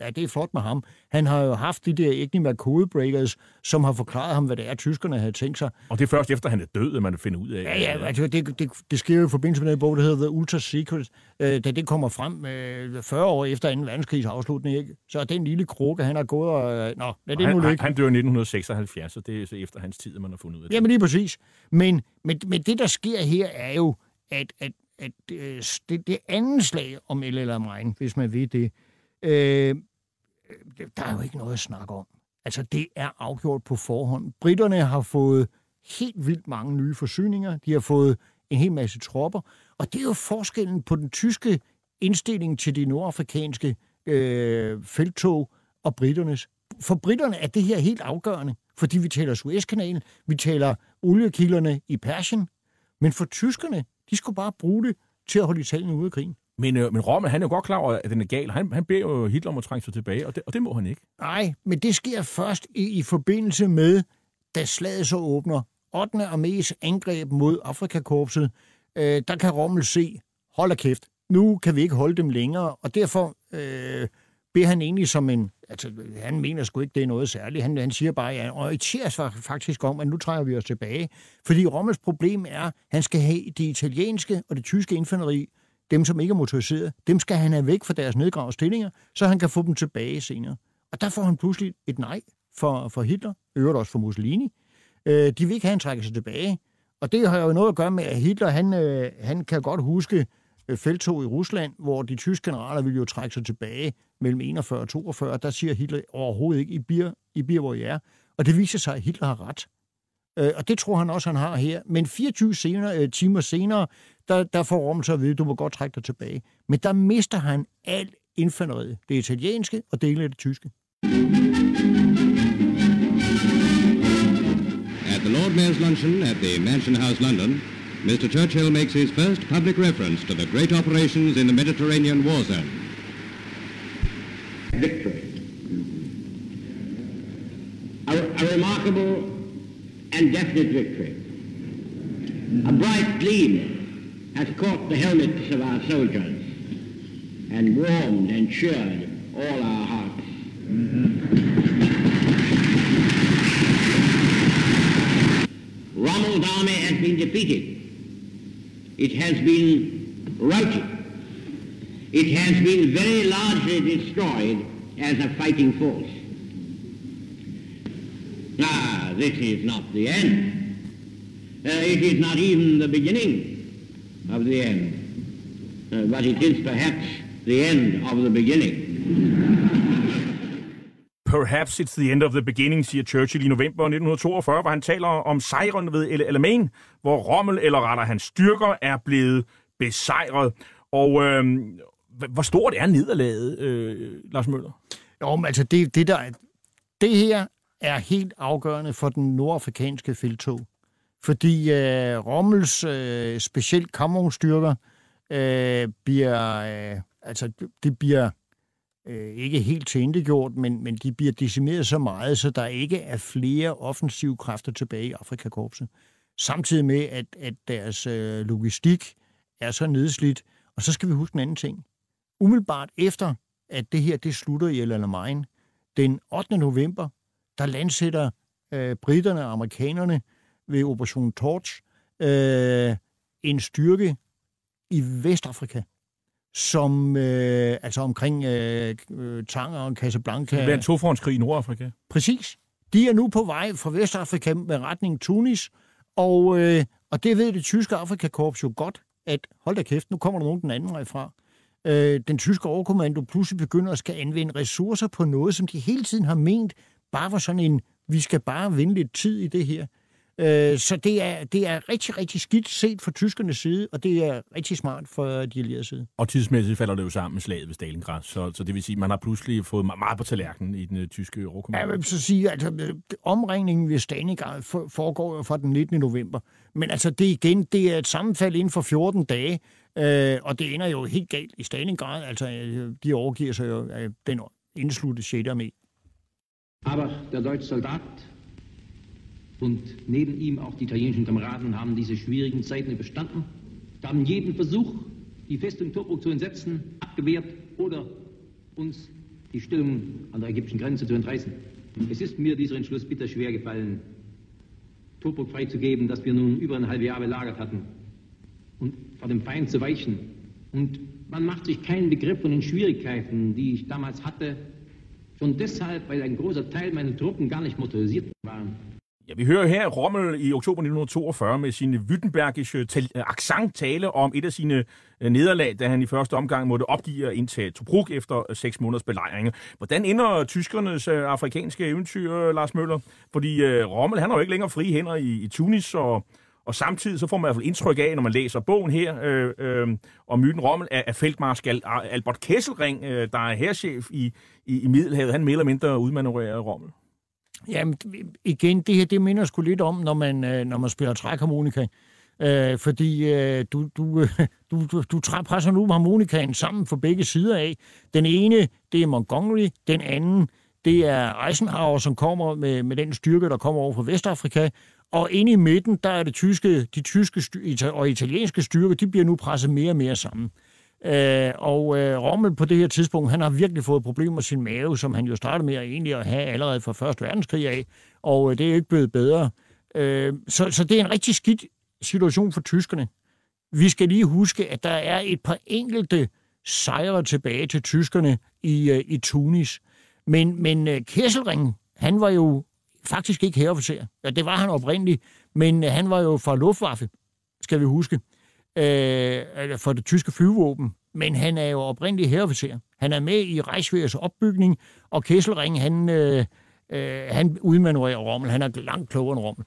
ja, det er flot med ham. Han har jo haft de der Ignimer codebreakers, som har forklaret ham, hvad det er, tyskerne havde tænkt sig. Og det er først efter, han er død, at man finder ud af... Ja, ja, altså, det, det, det sker jo i forbindelse med den bog, der hedder The Ultra Secret, øh, da det kommer frem øh, 40 år efter 2. verdenskrigs afslutning, ikke? så er den lille krukke, han har gået og... Øh, nå, lad det han, nu han, ligge. han dør i 1976, så det er så efter hans tid, man har fundet ud af det. Jamen lige præcis. Men, men, men det, der sker her, er jo, at, at, at øh, det, det andet slag om LLM Regn, hvis man ved det, øh, øh, der er jo ikke noget at snakke om. Altså, det er afgjort på forhånd. Britterne har fået helt vildt mange nye forsyninger. De har fået en hel masse tropper. Og det er jo forskellen på den tyske indstilling til de nordafrikanske øh, feltog og britternes. For britterne er det her helt afgørende, fordi vi taler Suezkanalen, vi taler oliekilderne i Persien, men for tyskerne, de skulle bare bruge det til at holde Italien ude af krigen. Men, øh, men Rommel, han er jo godt klar over, at den er gal. Han, han beder jo Hitler om at trænge sig tilbage, og det, og det må han ikke. Nej, men det sker først i, i forbindelse med, da slaget så åbner. 8. armés angreb mod Afrikakorpset. Øh, der kan Rommel se, hold kæft, nu kan vi ikke holde dem længere, og derfor øh, beder han egentlig som en, altså han mener sgu ikke, det er noget særligt. Han, han siger bare, at han orienterer irriteres faktisk om, at nu trækker vi os tilbage. Fordi Rommels problem er, at han skal have det italienske og det tyske infanteri dem som ikke er motoriseret, dem skal han have væk fra deres nedgravede stillinger, så han kan få dem tilbage senere. Og der får han pludselig et nej for, for Hitler, øvrigt også for Mussolini. Øh, de vil ikke have, han trækker sig tilbage. Og det har jo noget at gøre med, at Hitler, han, øh, han kan godt huske øh, feltog i Rusland, hvor de tyske generaler ville jo trække sig tilbage mellem 41 og 42. Der siger Hitler overhovedet ikke, I bliver, I bliver hvor I er. Og det viser sig, at Hitler har ret. Øh, og det tror han også, han har her. Men 24 senere, øh, timer senere, der, der får Rommel så at vide, du må godt trække dig tilbage. Men der mister han alt infanteriet. Det italienske og dele af det tyske. At the Lord Mayor's luncheon at the Mansion House, London, Mr. Churchill makes his first public reference to the great operations in the Mediterranean war zone. Victory. A, a remarkable and definite victory. A bright gleam has caught the helmets of our soldiers and warmed and cheered all our hearts. Rommel's army has been defeated. It has been routed. It has been very largely destroyed as a fighting force. Ah, this is not the end. Uh, it is not even the beginning of the end. Uh, but it is perhaps the end of the beginning. Perhaps it's the end of the beginning, siger Churchill i november 1942, hvor han taler om sejren ved El Alamein, hvor Rommel, eller rettere hans styrker, er blevet besejret. Og hvor stort er nederlaget, øh, Lars Møller? Jo, men altså, det, det, der, det her er helt afgørende for den nordafrikanske feltog. Fordi øh, Rommels øh, specielt kampvognstyrker øh, bliver, øh, altså, det bliver øh, ikke helt tilindegjort, men, men de bliver decimeret så meget, så der ikke er flere offensive kræfter tilbage i Afrikakorpset. Samtidig med, at, at deres øh, logistik er så nedslidt. Og så skal vi huske en anden ting. Umiddelbart efter, at det her det slutter i El Alamein, den 8. november, der landsætter øh, britterne og amerikanerne ved Operation Torch øh, en styrke i Vestafrika, som øh, altså omkring øh, øh, Tanger og Casablanca. Det bliver en tofrontskrig i Nordafrika. Præcis. De er nu på vej fra Vestafrika med retning Tunis, og, øh, og det ved det tyske Afrikakorps jo godt, at hold da kæft, nu kommer der nogen den anden vej fra. Øh, den tyske overkommando pludselig begynder at skal anvende ressourcer på noget, som de hele tiden har ment bare var sådan en, vi skal bare vinde lidt tid i det her. Øh, så det er, det er rigtig, rigtig skidt set fra tyskernes side, og det er rigtig smart for de allierede side. Og tidsmæssigt falder det jo sammen med slaget ved Stalingrad, så, så det vil sige, at man har pludselig fået meget på tallerkenen i den øh, tyske Ja, eurokommando. jeg vil så sige, at altså, omringningen ved Stalingrad for- foregår jo fra den 19. november. Men altså, det igen, det er et sammenfald inden for 14 dage, øh, og det ender jo helt galt i Stalingrad. Altså, øh, de overgiver sig jo af den indslutte 6. armé. Aber der deutsche Soldat und neben ihm auch die italienischen Kameraden haben diese schwierigen Zeiten überstanden, haben jeden Versuch, die Festung Tobruk zu entsetzen, abgewehrt oder uns die Stellung an der ägyptischen Grenze zu entreißen. Es ist mir dieser Entschluss bitter schwer gefallen, Tobruk freizugeben, das wir nun über ein halbes Jahr belagert hatten vor dem Feind zu weichen. Und man macht sich keinen Begriff von den Schwierigkeiten, die ich damals hatte, Schon deshalb, weil ein großer Teil meiner Truppen gar nicht motorisiert waren. Ja, vi hører her Rommel i oktober 1942 med sin Württembergische øh, accent tale om et af sine øh, nederlag, da han i første omgang måtte opgive at indtage Tobruk efter øh, seks måneders belejring. Hvordan ender tyskernes afrikanske eventyr, Lars Møller? Fordi Rommel, han har jo ikke længere frie hænder i, i Tunis, og, og samtidig så får man i hvert fald indtryk af, når man læser bogen her øh, øh, om myten Rommel, af, af feltmarskal Albert Kesselring, øh, der er herrchef i, i, i Middelhavet. Han mere eller mindre udmanøvrerer Rommel. Jamen, igen, det her, det minder sgu lidt om, når man, øh, når man spiller trækharmonika. Øh, fordi øh, du, du, *laughs* du, du, du presser nu harmonikaen sammen for begge sider af. Den ene, det er Montgomery. Den anden, det er Eisenhower, som kommer med, med den styrke, der kommer over fra Vestafrika. Og inde i midten, der er det tyske, de tyske og italienske styrker, de bliver nu presset mere og mere sammen. Øh, og øh, Rommel på det her tidspunkt, han har virkelig fået problemer med sin mave, som han jo startede med at, egentlig at have allerede fra Første Verdenskrig af, og øh, det er ikke blevet bedre. Øh, så, så det er en rigtig skidt situation for tyskerne. Vi skal lige huske, at der er et par enkelte sejre tilbage til tyskerne i, øh, i Tunis. Men, men øh, Kesselring, han var jo faktisk ikke herreofficer. Ja, det var han oprindeligt, men øh, han var jo fra Luftwaffe, skal vi huske, øh, øh for det tyske flyvåben. Men han er jo oprindeligt herreofficer. Han er med i Reichswehrs opbygning, og Kesselring, han, øh, øh, han udmanøvrerer Rommel. Han er langt klogere end Rommel.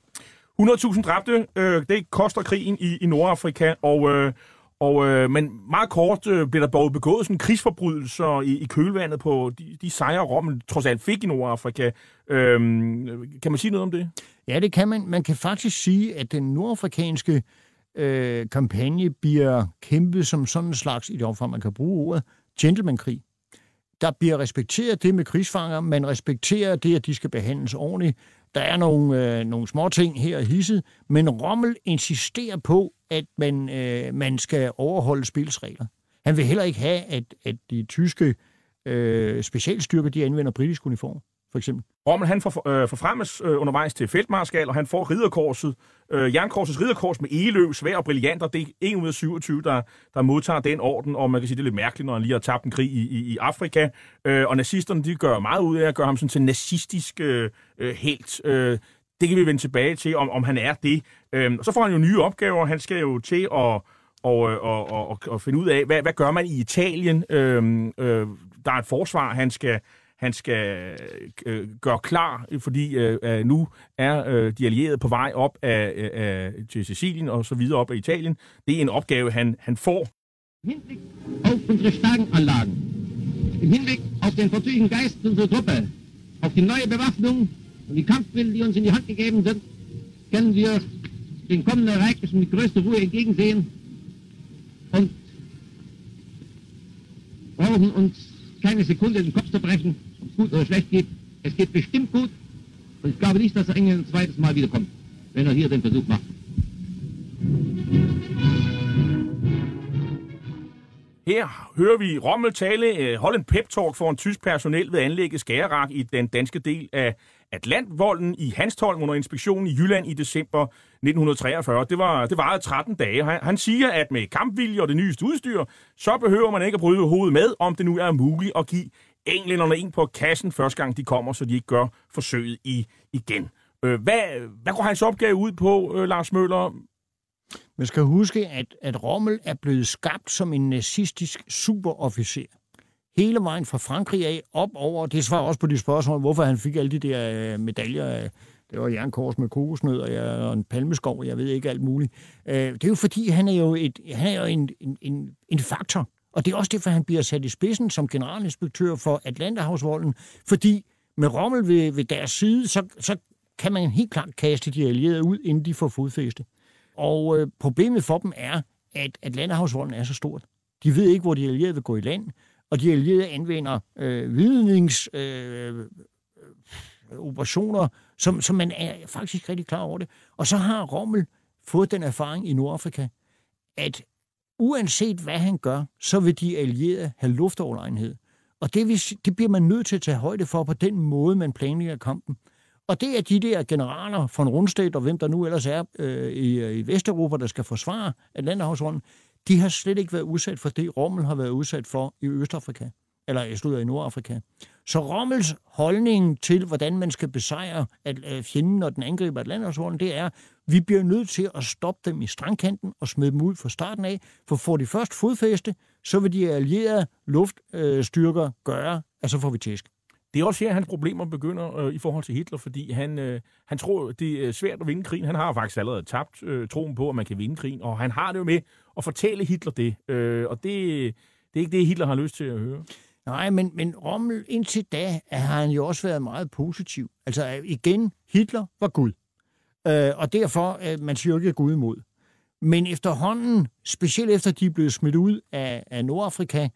100.000 dræbte, øh, det koster krigen i, i Nordafrika, og, øh, og, øh, men meget kort øh, blev der både begået sådan krigsforbrydelser i, i kølvandet på de, de sejre, Rommel trods alt fik i Nordafrika. Øh, kan man sige noget om det? Ja, det kan man. Man kan faktisk sige, at den nordafrikanske øh, kampagne bliver kæmpet som sådan en slags, i det omfang man kan bruge ordet, gentlemankrig. Der bliver respekteret det med krigsfanger, man respekterer det, at de skal behandles ordentligt. Der er nogle, øh, nogle små ting her hisset, men Rommel insisterer på, at man, øh, man skal overholde spilsregler. Han vil heller ikke have, at, at de tyske øh, specialstyrker de anvender britisk uniform for eksempel. Rommel han får, øh, forfremmes øh, undervejs til feltmarskal, og han får ridderkorset, øh, jernkorsets ridderkors med egeløv, svær og brillanter. Det er 1 ud af 27, der, der modtager den orden, og man kan sige, det er lidt mærkeligt, når han lige har tabt en krig i, i, i Afrika. Øh, og nazisterne, de gør meget ud af at gøre ham sådan til nazistisk øh, øh helt. Øh, det kan vi vende tilbage til, om, om han er det. Øh, og så får han jo nye opgaver. Han skal jo til at og, øh, og, og, og, og finde ud af, hvad, hvad gør man i Italien? Øh, øh, der er et forsvar, han skal, han skal øh, øh, gøre klar, fordi øh, øh, nu er øh, de allierede på vej op af, øh, af, til Sicilien og så videre op af Italien. Det er en opgave, han, han får. Hinblick auf unsere Starkenanlagen, im Hinblick auf den vorzüglichen Geist unserer Truppe, auf die neue Bewaffnung und die Kampfmittel, die uns in die Hand gegeben sind, können wir den kommenden Ereignissen mit größter Ruhe entgegensehen und brauchen uns keine Sekunde den Kopf zu brechen, ob es gut oder schlecht geht. Es geht bestimmt gut. Und ich glaube nicht, dass er England ein zweites Mal wiederkommt, wenn er hier den Versuch macht. Her hører vi Rommel tale, øh, holde en pep-talk for en tysk personel ved anlægget Skærerak i den danske del af Atlantvolden i Hanstholm under inspektionen i Jylland i december 1943. Det, var, det varede 13 dage. Han, han siger, at med kampvilje og det nyeste udstyr, så behøver man ikke at bryde hovedet med, om det nu er muligt at give englænderne ind på kassen første gang de kommer, så de ikke gør forsøget i igen. Øh, hvad, hvad går hans opgave ud på, øh, Lars Møller? Man skal huske, at, at Rommel er blevet skabt som en nazistisk superofficer. Hele vejen fra Frankrig af op over, det svarer også på de spørgsmål, hvorfor han fik alle de der øh, medaljer. Det var jernkors med kokosnød og, ja, og en palmeskov, jeg ved ikke alt muligt. Øh, det er jo fordi, han er jo, et, han er jo en, en, en, en faktor. Og det er også derfor, han bliver sat i spidsen som generalinspektør for Atlanterhavsvolden, fordi med Rommel ved, ved deres side, så, så kan man helt klart kaste de allierede ud, inden de får fodfæste. Og øh, problemet for dem er, at Atlanterhavsvolden er så stort. De ved ikke, hvor de allierede vil gå i land, og de allierede anvender øh, vidnings... Øh, operationer, som, som man er faktisk rigtig klar over det. Og så har Rommel fået den erfaring i Nordafrika, at uanset hvad han gør, så vil de allierede have luftoverlegenhed. Og det, vil, det bliver man nødt til at tage højde for på den måde, man planlægger kampen. Og det er de der generaler von Rundstedt og hvem der nu ellers er øh, i, i Vesteuropa, der skal forsvare Atlanterhavsrunden, de har slet ikke været udsat for det, Rommel har været udsat for i Østafrika, eller jeg slutter i Nordafrika. Så Rommels holdning til, hvordan man skal besejre at, øh, fjenden, når den angriber Atlanterhavsrunden, det er, at vi bliver nødt til at stoppe dem i strandkanten og smide dem ud fra starten af, for får de først fodfæste, så vil de allierede luftstyrker øh, gøre, at så får vi tæsk. Det er også her, hans problemer begynder øh, i forhold til Hitler, fordi han, øh, han tror, det er svært at vinde krigen. Han har faktisk allerede tabt øh, troen på, at man kan vinde krigen, og han har det jo med at fortælle Hitler det. Øh, og det, det er ikke det, Hitler har lyst til at høre. Nej, men, men Rommel indtil da har han jo også været meget positiv. Altså igen, Hitler var Gud. Øh, og derfor, øh, man siger jo ikke Gud imod. Men efterhånden, specielt efter de er blevet smidt ud af, af Nordafrika,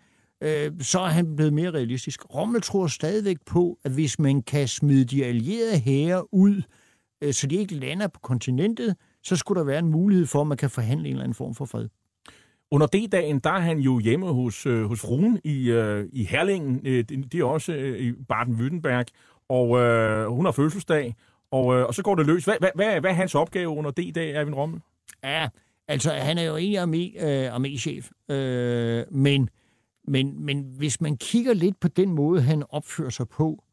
øh, så er han blevet mere realistisk. Rommel tror stadigvæk på, at hvis man kan smide de allierede hære ud, øh, så de ikke lander på kontinentet, så skulle der være en mulighed for, at man kan forhandle en eller anden form for fred. Under D-dagen, der er han jo hjemme hos, øh, hos fruen i, øh, i Herlingen. Øh, det, er også øh, i Baden-Württemberg. Og øh, hun har fødselsdag, og, øh, og så går det løs. Hvad, hvad, hvad, hvad er hans opgave under D-dag, Erwin Rommel? Ja, Altså, han er jo egentlig armé, øh, arméchef, øh, men, men, men hvis man kigger lidt på den måde, han opfører sig på,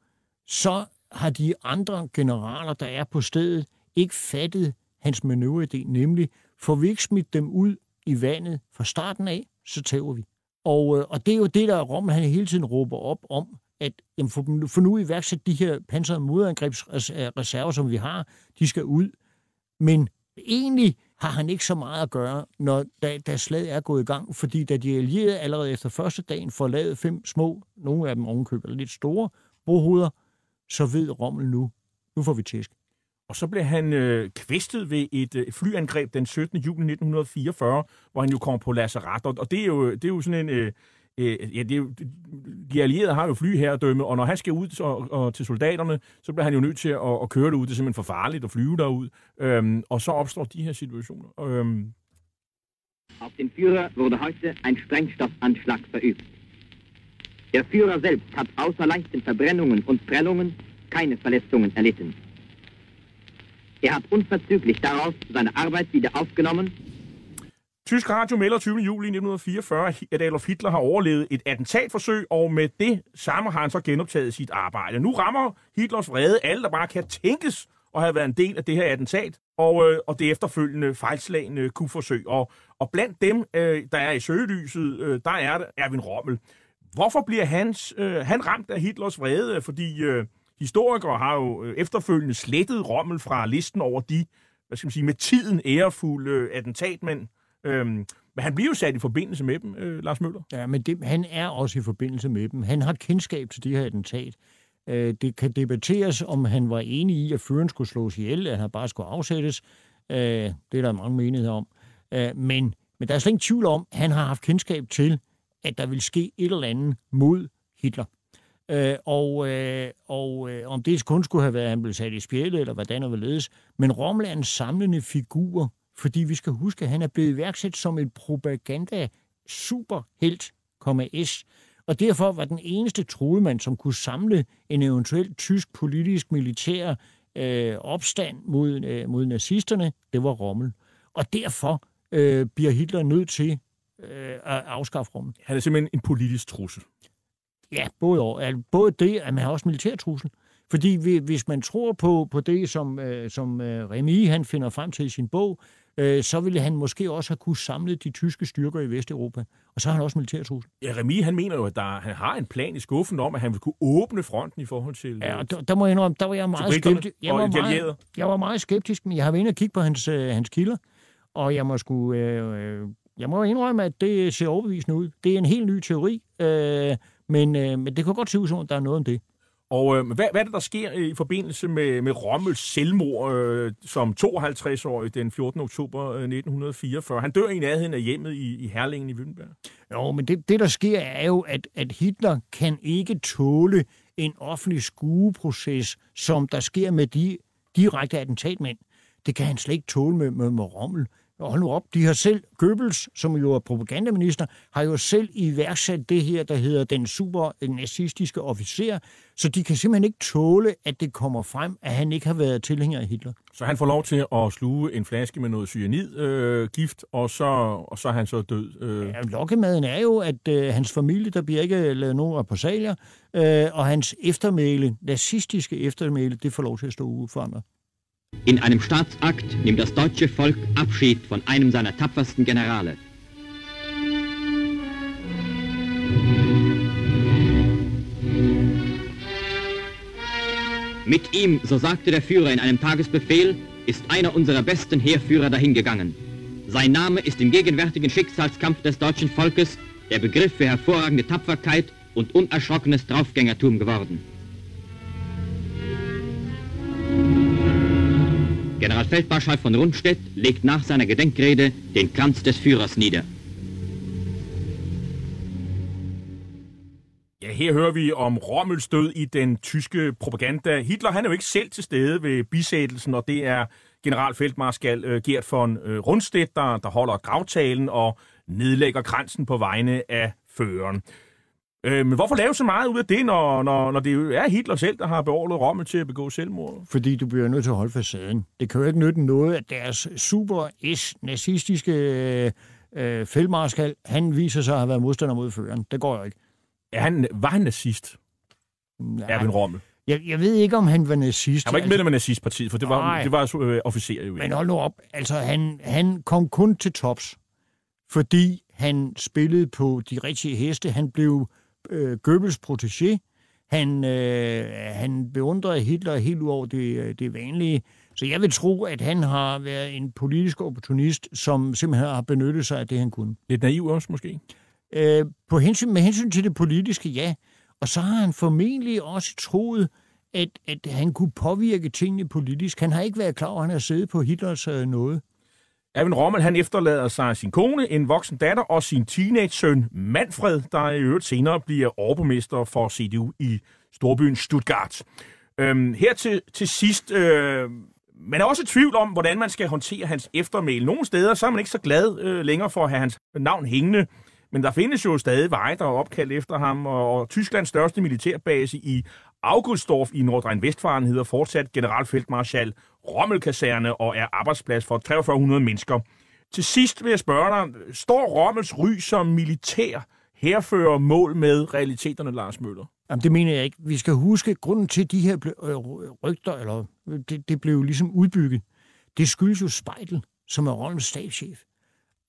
så har de andre generaler, der er på stedet, ikke fattet hans manøvreidé, nemlig får vi ikke smidt dem ud i vandet fra starten af, så tager vi. Og, øh, og det er jo det, der Rom, han hele tiden råber op om, at jamen, for, for nu iværksætte de her pansrede modangrebsreserver, som vi har, de skal ud. Men egentlig har han ikke så meget at gøre, når da, da slaget er gået i gang, fordi da de allierede allerede efter første dagen får lavet fem små, nogle af dem ovenkøb eller lidt store, brohoveder, så ved Rommel nu, nu får vi tæsk. Og så blev han øh, kvæstet ved et øh, flyangreb den 17. juli 1944, hvor han jo kom på lazaret. Og, og det, er jo, det er jo sådan en... Øh, øh, ja, det er jo, de allierede har jo flyherredømme, og når han skal ud og, og til soldaterne, så bliver han jo nødt til at, at køre derud. Det er simpelthen for farligt at flyve derud. Øhm, og så opstår de her situationer. Øhm. Auf den Führer wurde heute ein Sprengstoffanschlag verübt. Der Führer selbst hat außer leichten Verbrennungen und Prellungen keine Verletzungen erlitten. Er hat unverzüglich darauf seine Arbeit wieder aufgenommen. Tysk radio melder 20. juli 1944, at Adolf Hitler har overlevet et attentatforsøg, og med det samme har han så genoptaget sit arbejde. Nu rammer Hitlers vrede alle, der bare kan tænkes og have været en del af det her attentat, og, øh, og det efterfølgende fejlslagende kuforsøg. Og, og blandt dem, øh, der er i søgelyset, øh, der er Erwin Rommel. Hvorfor bliver hans, øh, han ramt af Hitlers vrede? Fordi øh, historikere har jo øh, efterfølgende slettet Rommel fra listen over de, hvad skal man sige, med tiden ærefulde øh, attentatmænd. Øhm, men han bliver jo sat i forbindelse med dem, øh, Lars Møller. Ja, men det, han er også i forbindelse med dem. Han har kendskab til det her attentat. Øh, det kan debatteres, om han var enig i, at fyren skulle slås ihjel, at han bare skulle afsættes. Øh, det er der mange menigheder om. Øh, men, men der er slet ingen tvivl om, at han har haft kendskab til, at der vil ske et eller andet mod Hitler. Øh, og øh, og øh, om det kun skulle have været, at han blev sat i spjældet, eller hvordan og hvorledes. Men Rommel er en samlende figur, fordi vi skal huske, at han er blevet iværksat som en propaganda superhelt, S. Og derfor var den eneste troemand, som kunne samle en eventuel tysk politisk militær øh, opstand mod, øh, mod nazisterne, det var Rommel. Og derfor øh, bliver Hitler nødt til øh, at afskaffe Rommel. Han er simpelthen en politisk trussel. Ja, både, og, altså, både det, at man har også militær trussel. Fordi hvis man tror på, på det, som, øh, som øh, Remy han finder frem til i sin bog, øh, så ville han måske også have kunne samle de tyske styrker i Vesteuropa. Og så har han også militærtrussel. Ja, Remy han mener jo, at der, han har en plan i skuffen om, at han vil kunne åbne fronten i forhold til... Ja, og der, der må jeg indrømme, der var jeg meget skeptisk. Jeg var meget, jeg var meget skeptisk, men jeg har været inde og kigge på hans, øh, hans kilder, og jeg må sgu... Øh, øh, jeg må indrømme, at det ser overbevisende ud. Det er en helt ny teori, øh, men, øh, men det kan godt se ud som, at der er noget om det. Og øh, hvad, hvad er det, der sker i forbindelse med, med Rommels selvmord øh, som 52-årig den 14. oktober øh, 1944? Han dør i nærheden af hjemmet i, i Herlingen i Wittenberg. Jo, men det, det der sker er jo, at, at Hitler kan ikke tåle en offentlig skueproces, som der sker med de direkte attentatmænd. Det kan han slet ikke tåle med, med, med Rommel. Og hold nu op, de har selv, Goebbels, som jo er propagandaminister, har jo selv iværksat det her, der hedder den super nazistiske officer, så de kan simpelthen ikke tåle, at det kommer frem, at han ikke har været tilhænger af Hitler. Så han får lov til at sluge en flaske med noget cyanid, øh, gift, og så, og så er han så død. Øh. Ja, lokkemaden er jo, at øh, hans familie, der bliver ikke lavet nogen repressalier, øh, og hans eftermæle, nazistiske eftermæle, det får lov til at stå uforandret. In einem Staatsakt nimmt das deutsche Volk Abschied von einem seiner tapfersten Generale. Mit ihm, so sagte der Führer in einem Tagesbefehl, ist einer unserer besten Heerführer dahingegangen. Sein Name ist im gegenwärtigen Schicksalskampf des deutschen Volkes der Begriff für hervorragende Tapferkeit und unerschrockenes Draufgängertum geworden. Generalfeldmarschall von Rundstedt legt nach seiner Gedenkrede den Kranz des Führers nieder. Ja, her hører vi om Rommels død i den tyske propaganda. Hitler han er jo ikke selv til stede ved bisættelsen, og det er generalfeldmarskal øh, Gert von øh, Rundstedt, der, der holder gravtalen og nedlægger kransen på vegne af føreren. Øh, men hvorfor lave så meget ud af det, når, når, når det jo er Hitler selv, der har beordret Rommel til at begå selvmord? Fordi du bliver nødt til at holde facaden. Det kan jo ikke nytte noget, at deres super S-nazistiske øh, øh, feltmarskal, han viser sig at have været modstander mod føreren. Det går jo ikke. Er han, var han nazist, Ja, Erwin Rommel? jeg, jeg ved ikke, om han var nazist. Han var ikke medlem af nazistpartiet, for det var, Nej. det var øh, officerer jo. Men hold nu op. Altså, han, han kom kun til tops, fordi han spillede på de rigtige heste. Han blev øh, Goebbels protégé. Han, øh, han beundrede Hitler helt ud over det, det vanlige. Så jeg vil tro, at han har været en politisk opportunist, som simpelthen har benyttet sig af det, han kunne. Lidt naiv også, måske. Øh, på hensyn, med hensyn til det politiske, ja. Og så har han formentlig også troet, at, at han kunne påvirke tingene politisk. Han har ikke været klar over, at han har siddet på Hitlers øh, noget. Erwin Rommel, han efterlader sig sin kone, en voksen datter og sin teenage-søn Manfred, der i øvrigt senere bliver overborgmester for CDU i storbyen Stuttgart. Øhm, her til, til sidst, øh, man er også i tvivl om, hvordan man skal håndtere hans eftermæl. Nogle steder så er man ikke så glad øh, længere for at have hans navn hængende, men der findes jo stadig veje, der er opkaldt efter ham, og, og Tysklands største militærbase i Augustdorf i Nordrhein-Westfalen hedder fortsat generalfeltmarschall Rommelkaserne og er arbejdsplads for 4300 mennesker. Til sidst vil jeg spørge dig, står Rommels ry som militær herfører mål med realiteterne, Lars Møller? Jamen, det mener jeg ikke. Vi skal huske, at grunden til, de her øh, rygter, eller det, det blev ligesom udbygget, det skyldes jo Spejtel, som er Rommels stabschef.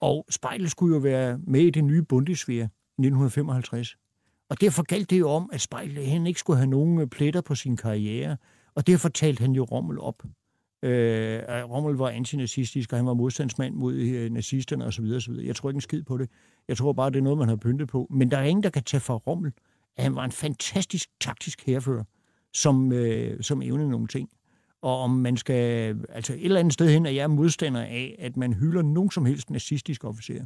Og Spejtel skulle jo være med i det nye Bundeswehr i 1955. Og derfor galt det jo om, at spejle, han ikke skulle have nogen øh, pletter på sin karriere, og derfor talte han jo Rommel op. Øh, Rommel var antinazistisk, og han var modstandsmand mod øh, nazisterne osv. osv. Jeg tror ikke en skid på det. Jeg tror bare, det er noget, man har pyntet på. Men der er ingen, der kan tage fra Rommel, at han var en fantastisk taktisk herfører, som, øh, som evnede nogle ting. Og om man skal, altså et eller andet sted hen, er jeg modstander af, at man hylder nogen som helst nazistisk officer.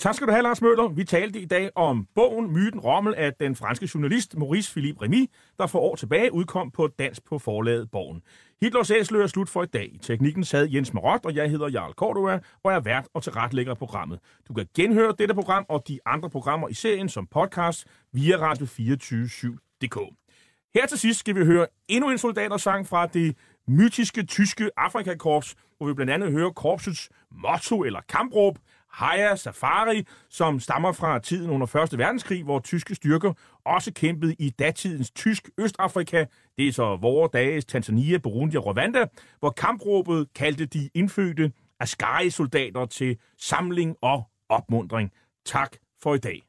Tak skal du have, Lars Møller. Vi talte i dag om bogen Myten Rommel af den franske journalist Maurice Philippe Remy, der for år tilbage udkom på dansk på forlaget Borgen. Hitlers æsler er slut for i dag. I teknikken sad Jens Marot, og jeg hedder Jarl Cordua, og er vært og tilrettelægger programmet. Du kan genhøre dette program og de andre programmer i serien som podcast via radio247.dk. Her til sidst skal vi høre endnu en soldatersang fra det mytiske tyske Afrikakorps, hvor vi blandt andet hører korpsets motto eller kampråb, Haya Safari, som stammer fra tiden under 1. verdenskrig, hvor tyske styrker også kæmpede i datidens tysk Østafrika, det er så vore dages Tanzania, Burundi og Rwanda, hvor kampråbet kaldte de indfødte Askari-soldater til samling og opmundring. Tak for i dag.